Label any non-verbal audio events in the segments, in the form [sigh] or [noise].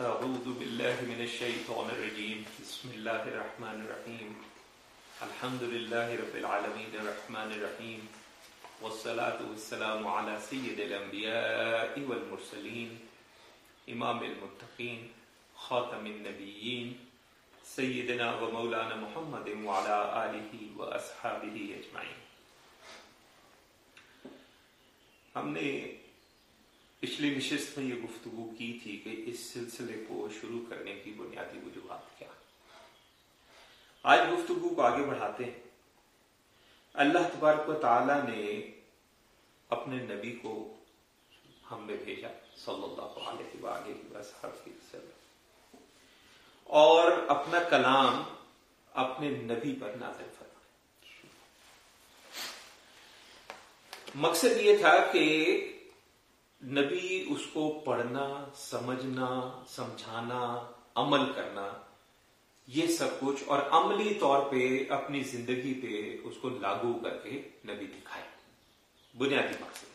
أعوذ بالله من الشيطان الرجيم. بسم الله الرحمن الرحيم. الحمد لله رب العالمين الرحمن الرحيم. والصلاة والسلام على سيد الأنبياء والمرسلين، إمام المتقين، خاتم النبيين، سيدنا ومولانا محمد وعلى آله وأصحابه أجمعين. ہم نے پچھلی نشست میں یہ گفتگو کی تھی کہ اس سلسلے کو شروع کرنے کی بنیادی وجوہات کیا آج گفتگو کو آگے بڑھاتے ہیں۔ اللہ تبارک و تعالی نے اپنے نبی کو ہم میں بھیجا، صلی اللہ علیہ وآلہ وسلم۔ اور اپنا کلام اپنے نبی پر نازل فرمایا۔ مقصد یہ تھا کہ نبی اس کو پڑھنا، سمجھنا، سمجھانا، عمل کرنا، یہ سب کچھ اور عملی طور پہ اپنی زندگی پہ اس کو لاگو کر کے نبی دکھائے، بنیادی مقصد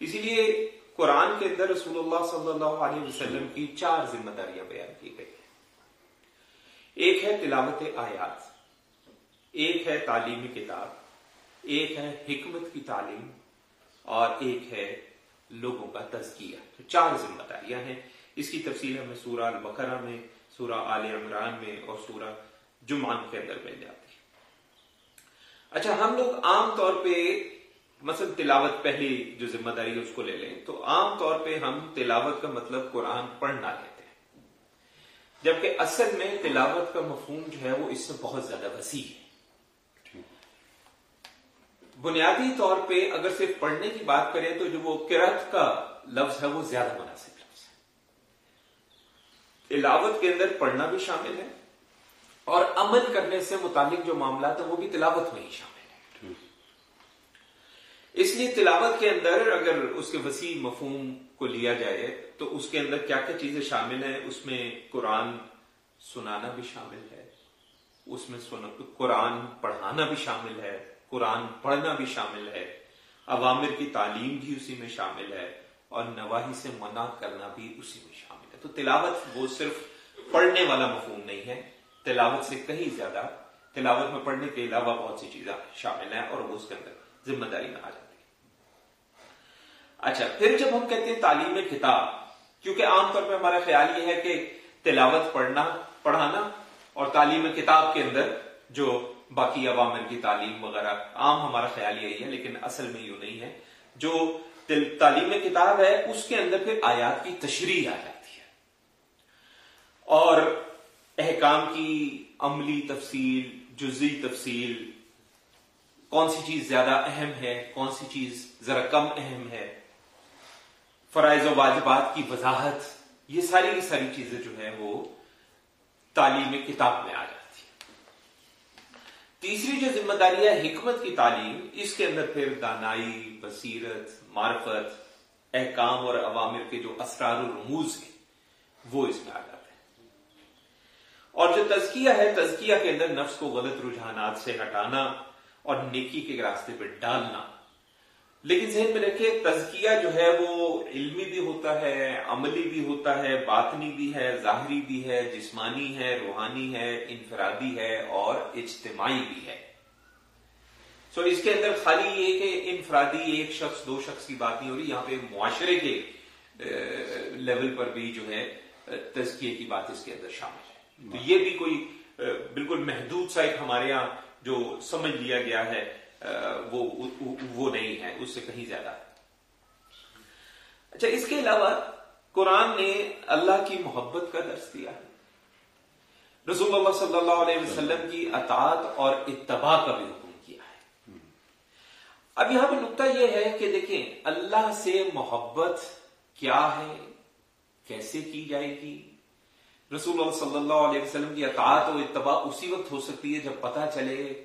اسی لیے قرآن کے اندر رسول اللہ صلی اللہ علیہ وسلم کی چار ذمہ داریاں بیان کی گئی ہیں۔ ایک ہے تلاوت آیات، ایک ہے تعلیمی کتاب، ایک ہے حکمت کی تعلیم، اور ایک ہے لوگوں کا تزکیہ تو چار ذمہ داریاں ہیں۔ اس کی تفصیل ہمیں سورہ البقرہ میں، سورہ آل عمران میں اور سورہ جمان کے اندر مل جاتی ہے۔ اچھا ہم لوگ عام طور پہ مثلا تلاوت پہلی جو ذمہ داری ہے اس کو لے لیں۔ تو عام طور پہ ہم تلاوت کا مطلب قرآن پڑھنا لیتے ہیں۔ جبکہ اصل میں تلاوت کا مفہوم جو ہے وہ اس سے بہت زیادہ وسیع ہے۔ بنیادی طور پہ اگر صرف پڑھنے کی بات کریں تو جو وہ کرت کا لفظ ہے وہ زیادہ مناسب لفظ ہے۔ تلاوت کے اندر پڑھنا بھی شامل ہے اور عمل کرنے سے متعلق جو معاملات ہیں وہ بھی تلاوت میں ہی شامل ہے اس لیے تلاوت کے اندر اگر اس کے وسیع مفہوم کو لیا جائے تو اس کے اندر کیا کیا چیزیں شامل ہیں اس میں قرآن سنانا بھی شامل ہے، اس میں قرآن پڑھانا بھی شامل ہے قرآن پڑھنا بھی شامل ہے، عوامر کی تعلیم بھی اسی میں شامل ہے اور نواحی سے منع کرنا بھی اسی میں شامل ہے۔ تو تلاوت وہ صرف پڑھنے والا مفہوم نہیں ہے، تلاوت سے کہیں زیادہ تلاوت میں پڑھنے کے علاوہ بہت سی چیزیں شامل ہیں اور وہ اس کے اندر ذمہ داری میں آ جاتی۔ ہے اچھا پھر جب ہم کہتے ہیں تعلیم کتاب کیونکہ عام طور پہ ہمارا خیال یہ ہے کہ تلاوت پڑھنا، پڑھانا اور تعلیم کتاب کے اندر جو باقی عوامر کی تعلیم وغیرہ، عام ہمارا خیال یہی ہے، لیکن اصل میں یوں نہیں ہے۔ جو تعلیم کتاب ہے، اس کے اندر پھر آیات کی تشریح آ جاتی ہے۔ اور احکام کی عملی تفصیل جزی تفصیل، کون سی چیز زیادہ اہم ہے، کون سی چیز ذرا کم اہم ہے، فرائض و واجبات کی وضاحت، یہ ساری کی ساری چیزیں جو ہیں وہ تعلیم کتاب میں آ جاتی تیسری جو ذمہ داری ہے حکمت کی تعلیم، اس کے اندر پھر دانائی، بصیرت، معرفت، احکام اور عوامر کے جو اسرار و رموز ہیں، وہ اس میں آ جاتے ہیں۔ اور جو تزکیہ ہے، تزکیہ کے اندر نفس کو غلط رجحانات سے ہٹانا اور نیکی کے راستے پہ ڈالنا لیکن ذہن میں رکھے تزکیہ جو ہے وہ علمی بھی ہوتا ہے، عملی بھی ہوتا ہے، باطنی بھی ہے، ظاہری بھی ہے، جسمانی ہے، روحانی ہے، انفرادی ہے اور اجتماعی بھی ہے۔ سو اس کے اندر خالی یہ کہ انفرادی ایک شخص، دو شخص کی بات نہیں ہو رہی، یہاں پہ معاشرے کے لیول پر بھی جو ہے تزکیے کی بات اس کے اندر شامل ہے۔ تو یہ بھی کوئی بالکل محدود سا ایک ہمارے یہاں جو سمجھ لیا گیا ہے۔ وہ وہ نہیں ہے، اس سے کہیں زیادہ۔ اچھا اس کے علاوہ قرآن نے اللہ کی محبت کا درس دیا۔ ہے رسول اللہ صلی اللہ علیہ وسلم کی اطاعت اور اتباع کا بھی حکم کیا ہے۔ اب یہاں پہ نقطہ یہ ہے کہ دیکھیں، اللہ سے محبت کیا ہے؟ کیسے کی جائے گی؟ رسول اللہ صلی اللہ علیہ وسلم کی اطاعت اور اتباع اسی وقت ہو سکتی ہے جب پتہ چلے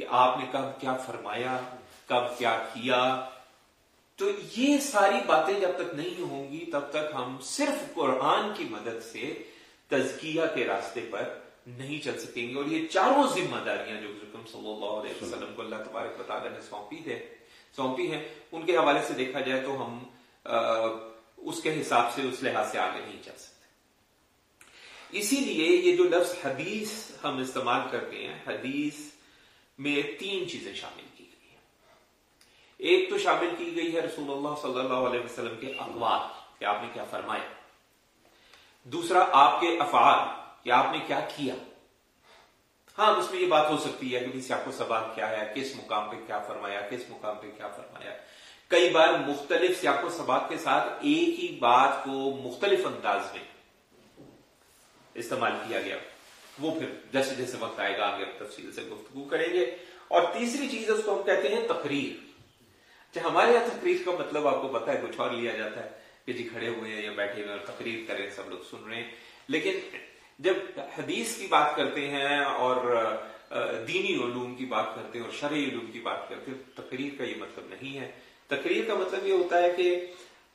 کہ آپ نے کب کیا فرمایا، کب کیا کیا۔ تو یہ ساری باتیں جب تک نہیں ہوں گی، تب تک ہم صرف قرآن کی مدد سے تزکیہ کے راستے پر نہیں چل سکیں گے۔ اور یہ چاروں ذمہ داریاں جو حکم صلی اللہ علیہ وسلم کو اللہ تبارک تعالیٰ نے سونپی ہے سونپی ہیں، ان کے حوالے سے دیکھا جائے تو ہم اس کے حساب سے، اس لحاظ سے آگے نہیں چل سکتے۔ اسی لیے یہ جو لفظ حدیث ہم استعمال کرتے ہیں، حدیث میں تین چیزیں شامل کی گئی ہیں۔ ایک تو شامل کی گئی ہے رسول اللہ صلی اللہ علیہ وسلم کے اقوال، کہ آپ نے کیا فرمایا۔ دوسرا، آپ کے افعال، کہ آپ نے کیا کیا۔ ہاں اس میں یہ بات ہو سکتی ہے کہ سیاق و سبات کیا ہے، کس مقام پہ کیا فرمایا، کس مقام پہ کیا فرمایا۔ کئی بار مختلف سیاق و سبات کے ساتھ ایک ہی بات کو مختلف انداز میں استعمال کیا گیا۔ وہ پھر جیسے جیسے وقت آئے گا، آگے تفصیل سے گفتگو کریں گے۔ اور تیسری چیز اس کو ہم کہتے ہیں تقریر۔ اچھا ہمارے یہاں تقریر کا مطلب آپ کو پتا ہے، کچھ اور لیا جاتا ہے کہ جی کھڑے ہوئے ہیں یا بیٹھے ہوئے اور تقریر کریں سب لوگ سن رہے ہیں۔ لیکن جب حدیث کی بات کرتے ہیں اور دینی علوم کی بات کرتے ہیں اور شرعی علوم کی بات کرتے ہیں تقریر کا یہ مطلب نہیں ہے۔ تقریر کا مطلب یہ ہوتا ہے کہ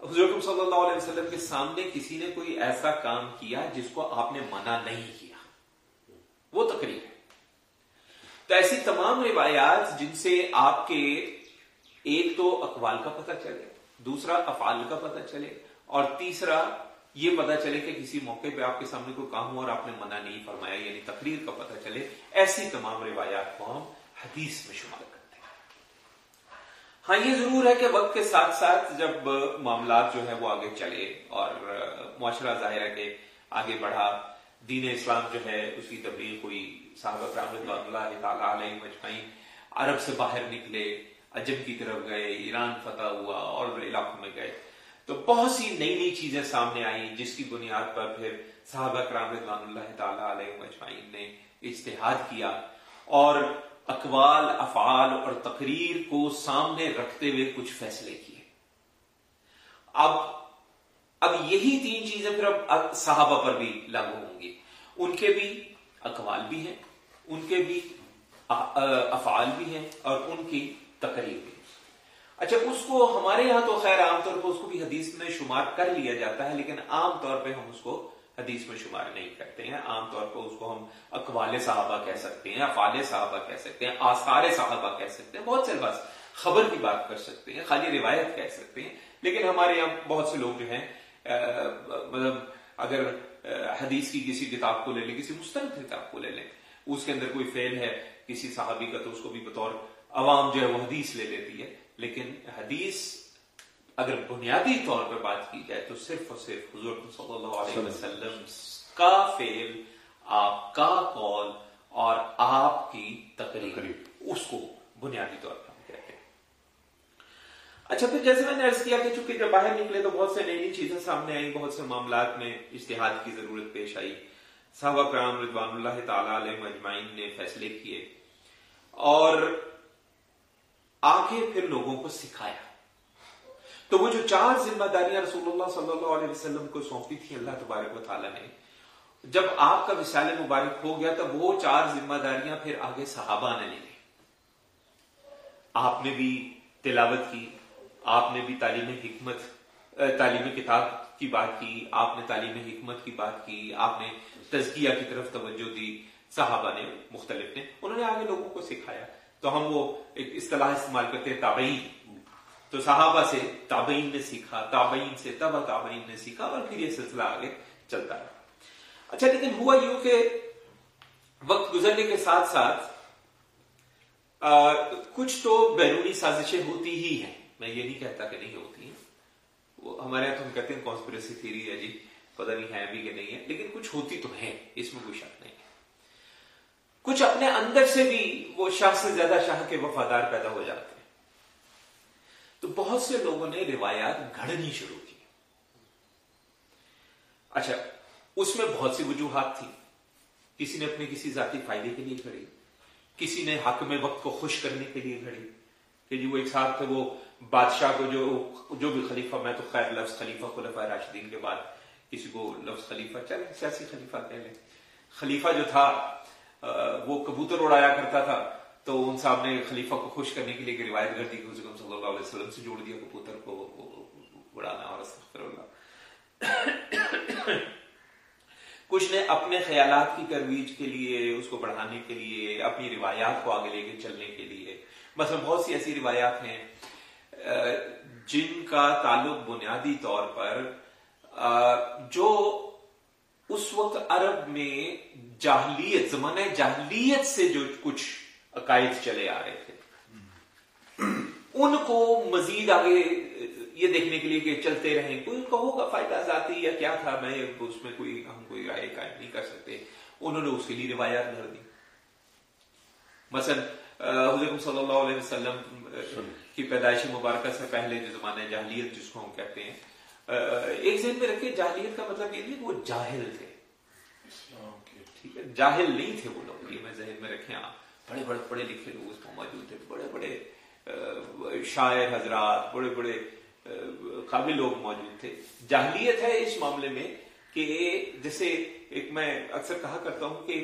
حضرت صلی اللہ علیہ وسلم کے سامنے کسی نے کوئی ایسا کام کیا جس کو آپ نے منع نہیں کیا۔ وہ تقریر ہے۔ تو ایسی تمام روایات جن سے آپ کے ایک تو اقوال کا پتہ چلے، دوسرا افعال کا پتہ چلے، اور تیسرا یہ پتا چلے کہ کسی موقع پہ آپ کے سامنے کوئی کام ہوا اور آپ نے منع نہیں فرمایا یعنی تقریر کا پتہ چلے، ایسی تمام روایات کو ہم حدیث میں شمار کرتے ہیں۔ ہاں یہ ضرور ہے کہ وقت کے ساتھ ساتھ جب معاملات جو ہے وہ آگے چلے اور معاشرہ ظاہر ہے کہ آگے بڑھا دین اسلام جو ہے، اس کی تبدیل ہوئی۔ صحابہ اللہ تعالیٰ علیہ مجمعین عرب سے باہر نکلے عجب کی طرف گئے، ایران فتح ہوا اور علاقوں میں گئے۔ تو بہت سی نئی نئی چیزیں سامنے آئیں، جس کی بنیاد پر پھر صحابہ کرام رضوان اللہ تعالیٰ علیہ مجمعین نے اجتہاد کیا اور اقوال، افعال اور تقریر کو سامنے رکھتے ہوئے کچھ فیصلے کیے۔ اب اب یہی تین چیزیں پھر اب صحابہ پر بھی لاگو ہوں گی ان کے بھی اقوال بھی ہیں، ان کے بھی افعال بھی ہیں اور ان کی تقریر بھی اچھا اس کو ہمارے یہاں تو خیر عام طور پر اس کو بھی حدیث میں شمار کر لیا جاتا ہے، لیکن عام طور پہ ہم اس کو حدیث میں شمار نہیں کرتے ہیں۔ عام طور پر اس کو ہم اقوال صحابہ کہہ سکتے ہیں، افعال صحابہ کہہ سکتے ہیں، آثار صحابہ کہہ سکتے ہیں، بہت سے بس خبر کی بات کر سکتے ہیں، خالی روایت کہہ سکتے ہیں۔ لیکن ہمارے یہاں بہت سے لوگ جو ہیں مطلب اگر حدیث کی کسی کتاب کو لے لیں کسی مستند کتاب کو لے لیں اس کے اندر کوئی فیل ہے کسی صحابی کا تو اس کو بھی بطور عوام جو ہے وہ حدیث لے لیتی ہے۔ لیکن حدیث اگر بنیادی طور پہ بات کی جائے تو صرف اور صرف حضور صلی اللہ علیہ وسلم کا فیل آپ کا قول اور آپ کی تقریر۔ اس کو بنیادی طور پر۔ اچھا پھر جیسے میں نے عرض کیا کہ چونکہ جب باہر نکلے تو بہت سے نئی نئی چیزیں سامنے آئیں، بہت سے معاملات میں اشتہاد کی ضرورت پیش آئی۔ صحابہ کرام رضوان اللہ تعالی علیہ مجمعین نے فیصلے کیے اور آگے پھر لوگوں کو سکھایا۔ تو وہ جو چار ذمہ داریاں رسول اللہ صلی اللہ علیہ وسلم کو سونپی تھی اللہ تبارک و تعالیٰ نے۔ جب آپ کا وسال مبارک ہو گیا تو وہ چار ذمہ داریاں پھر آگے صحابہ نے لے لی آپ نے بھی تلاوت کی۔ آپ نے بھی تعلیم حکمت تعلیم کتاب کی بات کی، آپ نے تعلیم حکمت کی بات کی، آپ نے تزکیہ کی طرف توجہ دی، صحابہ نے، مختلف نے، انہوں نے آگے لوگوں کو سکھایا۔ تو ہم وہ ایک اصطلاح استعمال کرتے ہیں، تابعین۔ تو صحابہ سے تابعین نے سیکھا، تابعین سے تبا تابعین نے سیکھا اور پھر یہ سلسلہ آگے چلتا رہا۔ اچھا لیکن ہوا یوں کہ وقت گزرنے کے ساتھ ساتھ کچھ تو بیرونی سازشیں ہوتی ہی ہیں۔ میں یہ نہیں کہتا کہ نہیں ہوتی ہیں۔ وہ ہمارے یہاں تو ہم کہتے ہیں کانسپریسی تھیری ہے جی۔ پتہ نہیں ہے بھی کہ نہیں ہے، لیکن کچھ ہوتی تو ہے، اس میں کوئی شک نہیں۔ کچھ اپنے اندر سے بھی وہ شاہ سے زیادہ شاہ کے وفادار پیدا ہو جاتے ہیں۔ تو بہت سے لوگوں نے روایات گھڑنی شروع کی۔ اچھا اس میں بہت سی وجوہات تھی کسی نے اپنے کسی ذاتی فائدے کے لیے گھڑی، کسی نے حق میں وقت کو خوش کرنے کے لیے گھڑی کہ جی وہ ایک ساتھ تھے، وہ بادشاہ کو جو جو بھی خلیفہ، میں تو خیر لفظ خلیفہ خلفۂ راشدین کے بعد کسی کو لفظ خلیفہ چلے سیاسی خلیفہ کہہ لیں۔ خلیفہ جو تھا وہ کبوتر اڑایا کرتا تھا، تو ان صاحب نے خلیفہ کو خوش کرنے کے لیے روایت کر دی کہ صلی اللہ علیہ وسلم سے جوڑ دیا کبوتر کو اڑانا اور اللہ۔ کچھ نے اپنے خیالات کی ترویج کے لیے، اس کو بڑھانے کے لیے، اپنی روایات کو آگے لے کے چلنے کے لیے مثلا بہت سی ایسی روایات ہیں جن کا تعلق بنیادی طور پر جو اس وقت عرب میں جاہلیت، زمانہ جاہلیت سے جو کچھ عقائد چلے آ رہے تھے۔ ان کو مزید آگے یہ دیکھنے کے لیے کہ چلتے رہیں، کوئی کہو کا فائدہ ذاتی یا کیا تھا؟ میں اس میں کوئی، ہم کوئی رائے قائم نہیں کر سکتے۔ انہوں نے اس کے لیے روایات بھر دی۔ مثلا حضرت صلی اللہ علیہ وسلم کی پیدائش مبارکہ سے پہلے جو زمانے جاہلیت جس کو ہم کہتے ہیں ایک ذہن میں رکھے جاہلیت کا مطلب یہ نہیں وہ جاہل تھے۔ ٹھیک ہے جاہل نہیں تھے وہ لوگ یہ میں ذہن میں رکھے ہاں بڑے بڑے پڑھے لکھے لوگ اس میں موجود تھے بڑے بڑے شاعر حضرات بڑے بڑے قابل لوگ موجود تھے۔ جاہلیت ہے اس معاملے میں کہ جیسے ایک میں اکثر کہا کرتا ہوں کہ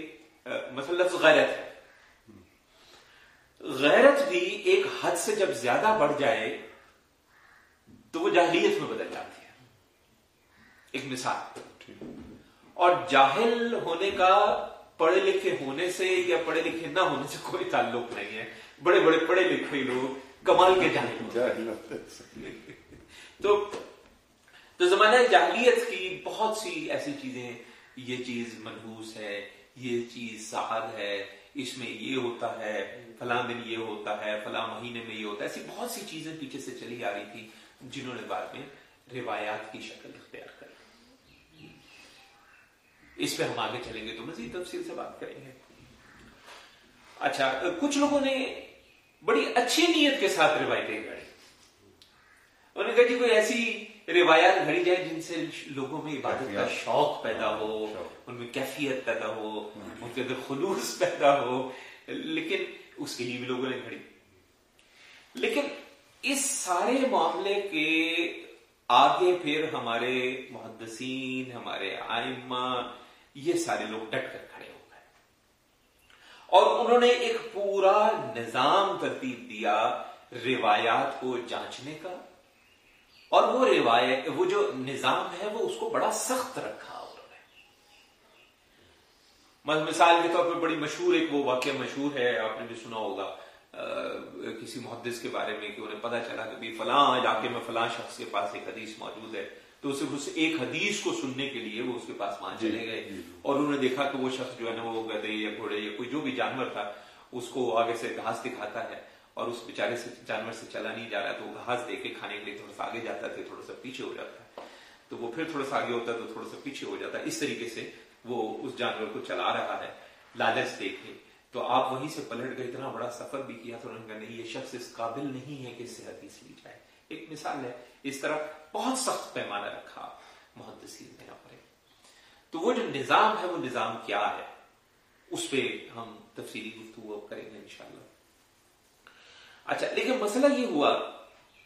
مثلا لفظ غیرت ہے۔ غیرت بھی ایک حد سے جب زیادہ بڑھ جائے تو وہ جاہلیت میں بدل جاتی ہے۔ ایک مثال۔ اور جاہل ہونے کا پڑھے لکھے ہونے سے یا پڑھے لکھے نہ ہونے سے کوئی تعلق نہیں ہے۔ بڑے بڑے پڑھے لکھے لوگ کمال کے جاہل [laughs] تو تو زمانہ جاہلیت کی بہت سی ایسی چیزیں یہ چیز منحوس ہے یہ چیز سعد ہے اس میں یہ ہوتا ہے، فلاں دن یہ ہوتا ہے، فلاں مہینے میں یہ ہوتا ہے، ایسی بہت سی چیزیں پیچھے سے چلی آ رہی تھی جنہوں نے بعد میں روایات کی شکل اختیار کر اس پہ ہم آگے چلیں گے تو مزید تفصیل سے بات کریں گے۔ اچھا کچھ لوگوں نے بڑی اچھی نیت کے ساتھ روایتیں گھڑی انہوں نے کہا جی کوئی ایسی روایات گھڑی جائے جن سے لوگوں میں عبادت کا شوق پیدا ہو ان میں کیفیت پیدا ہو ان کے اندر خلوص پیدا ہو لیکن اس کے لیے بھی لوگوں نے گھڑی۔ لیکن اس سارے معاملے کے آگے پھر ہمارے محدثین ہمارے آئمہ یہ سارے لوگ ڈٹ کر کھڑے ہو گئے۔ اور انہوں نے ایک پورا نظام ترتیب دیا روایات کو جانچنے کا۔ اور وہ روایت وہ جو نظام ہے وہ اس کو بڑا سخت رکھا انہوں نے۔ مثال کے طور پر بڑی مشہور ایک وہ واقعہ مشہور ہے آپ نے بھی سنا ہوگا کسی محدث کے بارے میں کہ انہیں پتا چلا کہ فلاں علاقے میں فلاں شخص کے پاس ایک حدیث موجود ہے۔ تو صرف اس ایک حدیث کو سننے کے لیے وہ اس کے پاس وہاں چلے گئے۔ اور انہوں نے دیکھا کہ وہ شخص جو ہے نا وہ گدے یا گھوڑے یا کوئی جو بھی جانور تھا اس کو آگے سے گھاس دکھاتا ہے۔ اور اس بیچارے سے جانور سے چلا نہیں جا رہا تو وہ گھاس دے کے کھانے کے لیے تھوڑا سا آگے جاتا تھا، تھوڑا سا پیچھے ہو جاتا ہے تو وہ پھر تھوڑا سا آگے ہوتا ہے تو تھوڑا سا پیچھے ہو جاتا۔ ہے اس طریقے سے وہ اس جانور کو چلا رہا ہے لالچ دیکھے تو آپ وہیں سے پلٹ گئے، اتنا بڑا سفر بھی کیا تو انہوں نے کہا نہیں یہ شخص اس قابل نہیں ہے کہ صحت اس لی جائے۔ ایک مثال ہے، اس طرح بہت سخت پیمانہ رکھا محدثین نے یہاں پر۔ تو وہ جو نظام ہے، وہ نظام کیا ہے؟ اس پہ ہم تفصیلی گفتگو کریں گے انشاءاللہ۔ اچھا لیکن مسئلہ یہ ہوا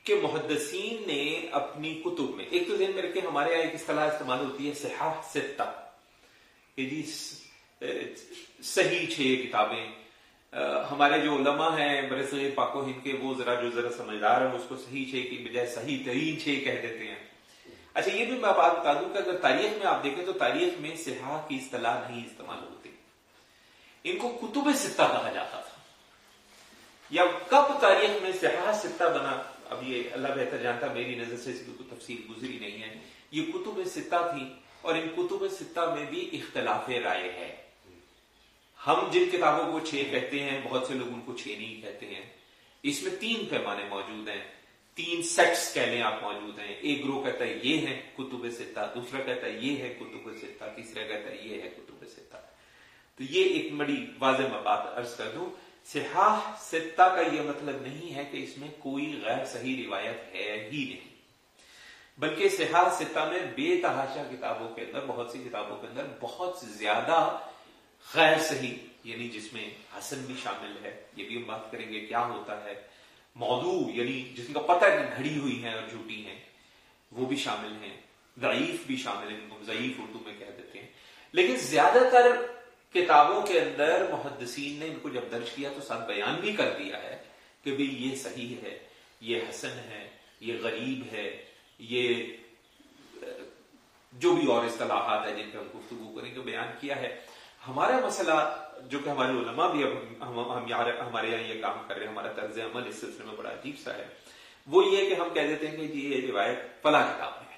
کہ محدثین نے اپنی کتب میں، ایک تو ذہن میں رکھے ہمارے یہاں ایک اصطلاح استعمال ہوتی ہے؟ صحاح ستہ کہ جی صحیح چھ کتابیں۔ ہمارے جو علماء ہیں برے صغیر پاک و ہند کے، وہ ذرا جو ذرا سمجھدار ہیں، اس کو صحیح چھ کی بجائے صحیح ترین چھ کہہ دیتے ہیں۔ اچھا یہ بھی میں بات بتا دوں کہ اگر تاریخ میں آپ دیکھیں تو تاریخ میں صحاح کی اصطلاح نہیں استعمال ہوتی۔ ان کو کتب ستہ کہا جاتا تھا۔ یا کب تاریخ میں صحاح ستہ بنا؟ اب یہ اللہ بہتر جانتا میری نظر سے اس کی کوئی تفصیل گزری نہیں ہے۔ یہ کتب ستہ تھی اور ان کتب ستہ میں بھی اختلاف رائے ہے۔ ہم جن کتابوں کو چھ کہتے ہیں، بہت سے لوگ ان کو چھ نہیں کہتے ہیں۔ اس میں تین پیمانے موجود ہیں۔ تین سیٹس کہہ لیں آپ موجود ہیں۔ ایک گروہ کہتا ہے یہ ہے کتب ستہ دوسرا کہتا ہے یہ ہے کتب ستہ تیسرا کہتا ہے یہ ہے کتب ستہ تو یہ ایک بڑی واضح میں بات عرض کر دوں۔ سیاح ستہ کا یہ مطلب نہیں ہے کہ اس میں کوئی غیر صحیح روایت ہے ہی نہیں۔ بلکہ سیاح ستہ میں بے تحاشا کتابوں کے اندر، بہت سی کتابوں کے اندر بہت زیادہ غیر صحیح یعنی جس میں حسن بھی شامل ہے، یہ بھی ہم بات کریں گے کیا ہوتا ہے، موضوع یعنی جس کا پتہ کہ گھڑی ہوئی ہیں اور جھوٹی ہیں، وہ بھی شامل ہیں، ضعیف بھی شامل ہیں ضعیف اردو میں کہہ دیتے ہیں۔ لیکن زیادہ تر کتابوں کے اندر محدثین نے ان کو جب درج کیا تو ساتھ بیان بھی کر دیا ہے کہ بھی یہ صحیح ہے، یہ حسن ہے، یہ غریب ہے، یہ، جو بھی اور اصطلاحات ہیں جن پہ ہم گفتگو کریں گے، بیان کیا ہے۔ ہمارا مسئلہ جو کہ ہمارے علماء بھی اب ہم ہمارے یہاں یہ کام کر رہے ہیں، ہمارا طرز عمل اس سلسلے میں بڑا عجیب سا ہے۔ وہ یہ کہ ہم کہہ دیتے ہیں کہ جی یہ روایت فلاں کتاب میں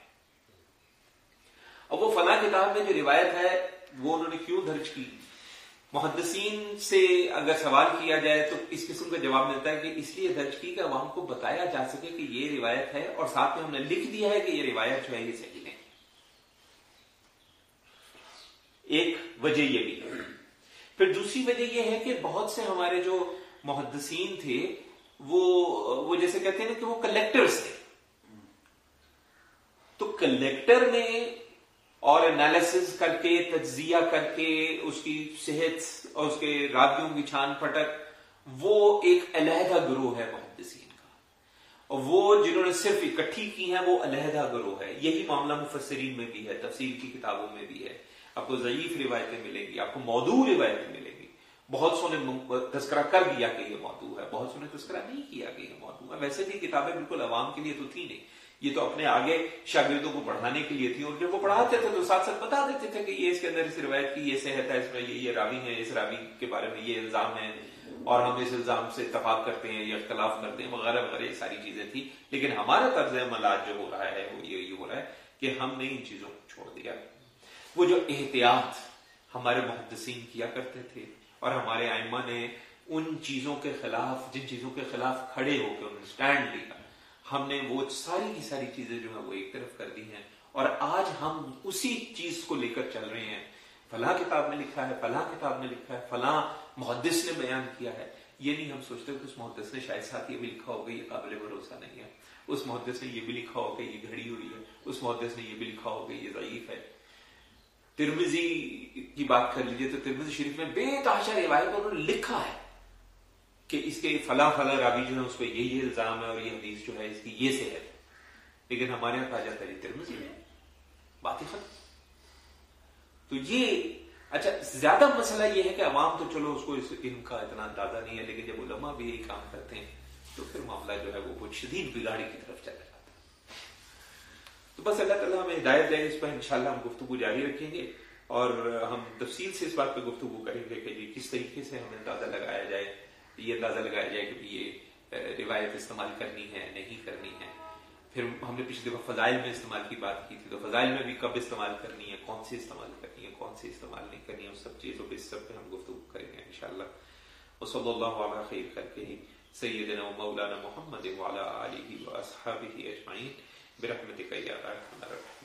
اب وہ فلاں کتاب میں جو روایت ہے وہ انہوں نے کیوں درج کی؟ محدثین سے اگر سوال کیا جائے تو اس قسم کا جواب ملتا ہے کہ اس لیے درج کی کہ عوام کو بتایا جا سکے کہ یہ روایت ہے اور ساتھ میں ہم نے لکھ دیا ہے کہ یہ روایت جو ہے یہ صحیح ہے۔ ایک وجہ یہ بھی۔ ہے پھر دوسری وجہ یہ ہے کہ بہت سے ہمارے جو محدثین تھے، وہ وہ جیسے کہتے ہیں نا کہ وہ کلیکٹرز تھے۔ تو کلیکٹر نے اور انالیسز کر کے تجزیہ کر کے اس کی صحت اور اس کے راویوں کی چھان پٹک وہ ایک علیحدہ گروہ ہے محدثین کا۔ اور وہ جنہوں نے صرف اکٹھی کی ہیں، وہ علیحدہ گروہ ہے۔ یہی معاملہ مفسرین میں بھی ہے، تفسیر کی کتابوں میں بھی ہے۔ آپ کو ضعیف روایتیں ملیں گی، آپ کو موضوع روایتیں ملیں گی۔ بہت سو نے تذکرہ کر دیا کہ یہ موضوع ہے، بہت سو نے تذکرہ نہیں کیا کہ یہ موضوع ہے۔ ویسے بھی کتابیں بالکل عوام کے لیے تو تھی نہیں۔ یہ تو اپنے آگے شاگردوں کو پڑھانے کے لیے تھی، اور جب وہ پڑھاتے تھے تو ساتھ ساتھ بتا دیتے تھے کہ یہ اس کے اندر اس روایت کی، یہ صحت ہے، اس میں یہ یہ راوی ہے اس راوی کے بارے میں یہ الزام ہے اور ہم اس الزام سے اتفاق کرتے ہیں یا اختلاف کرتے ہیں، وغیرہ وغیرہ، یہ ساری چیزیں تھی لیکن ہمارا طرز عمل آج جو ہو رہا ہے، وہ یہ ہو رہا ہے کہ ہم نے ان چیزوں کو چھوڑ دیا۔ وہ جو احتیاط ہمارے محدثین کیا کرتے تھے، اور ہمارے آئمہ نے ان چیزوں کے خلاف، جن چیزوں کے خلاف کھڑے ہو کے انہوں نے سٹینڈ لیا ہم نے وہ ساری کی ساری چیزیں جو ہیں وہ ایک طرف کر دی ہیں اور آج ہم اسی چیز کو لے کر چل رہے ہیں۔ فلاں کتاب میں لکھا ہے، فلاں کتاب میں لکھا ہے، فلاں محدث نے بیان کیا ہے۔ یہ نہیں ہم سوچتے کہ اس محدث نے شاید ساتھ یہ بھی لکھا ہوگا، یہ قابل بھروسہ نہیں ہے۔ اس محدث نے یہ بھی لکھا ہوگا، یہ گھڑی ہوئی ہے۔ اس محدث نے یہ بھی لکھا ہوگا، یہ ضعیف ہے۔ ترمزی کی بات کر لیجیے تو ترمزی شریف میں بے تاشا روایت انہوں نے لکھا ہے۔ کہ اس کے فلاں فلاں راوی جو ہے اس کو یہ الزام ہے اور یہ حدیث جو ہے اس کی یہ صحت ہے۔ لیکن ہمارے یہاں تاجہ تری ترمزی ہے بات ختم۔ تو یہ اچھا زیادہ مسئلہ یہ ہے کہ عوام تو چلو اس کو اس علم کا اتنا اندازہ نہیں ہے، لیکن جب علماء بھی یہی کام کرتے ہیں تو پھر معاملہ جو ہے وہ کچھ شدید بگاڑی کی طرف چلا جاتا ہے۔ تو بس اللہ تعالیٰ ہمیں ہدایت دے اس پر، انشاءاللہ ہم گفتگو جاری رکھیں گے اور ہم تفصیل سے اس بات پہ گفتگو کریں گے کہ یہ کس طریقے سے ہمیں اندازہ لگایا جائے۔ یہ اندازہ لگایا جائے کہ یہ روایت استعمال کرنی ہے، نہیں کرنی ہے۔ پھر ہم نے پچھلے دفعہ فضائل میں استعمال کی بات کی تھی، تو فضائل میں بھی کب استعمال کرنی ہے، کون سی استعمال کرنی ہے، کون سی استعمال نہیں کرنی ہے اس سب چیزوں پہ، اس سب پہ ہم گفتگو کریں گے انشاءاللہ۔ وصلی اللہ علیہ خیر کر کے سیدنا و مولانا محمد وعلا آلہ و اصحابہ اجمعین۔ برحمتک یا ارحم الراحمین۔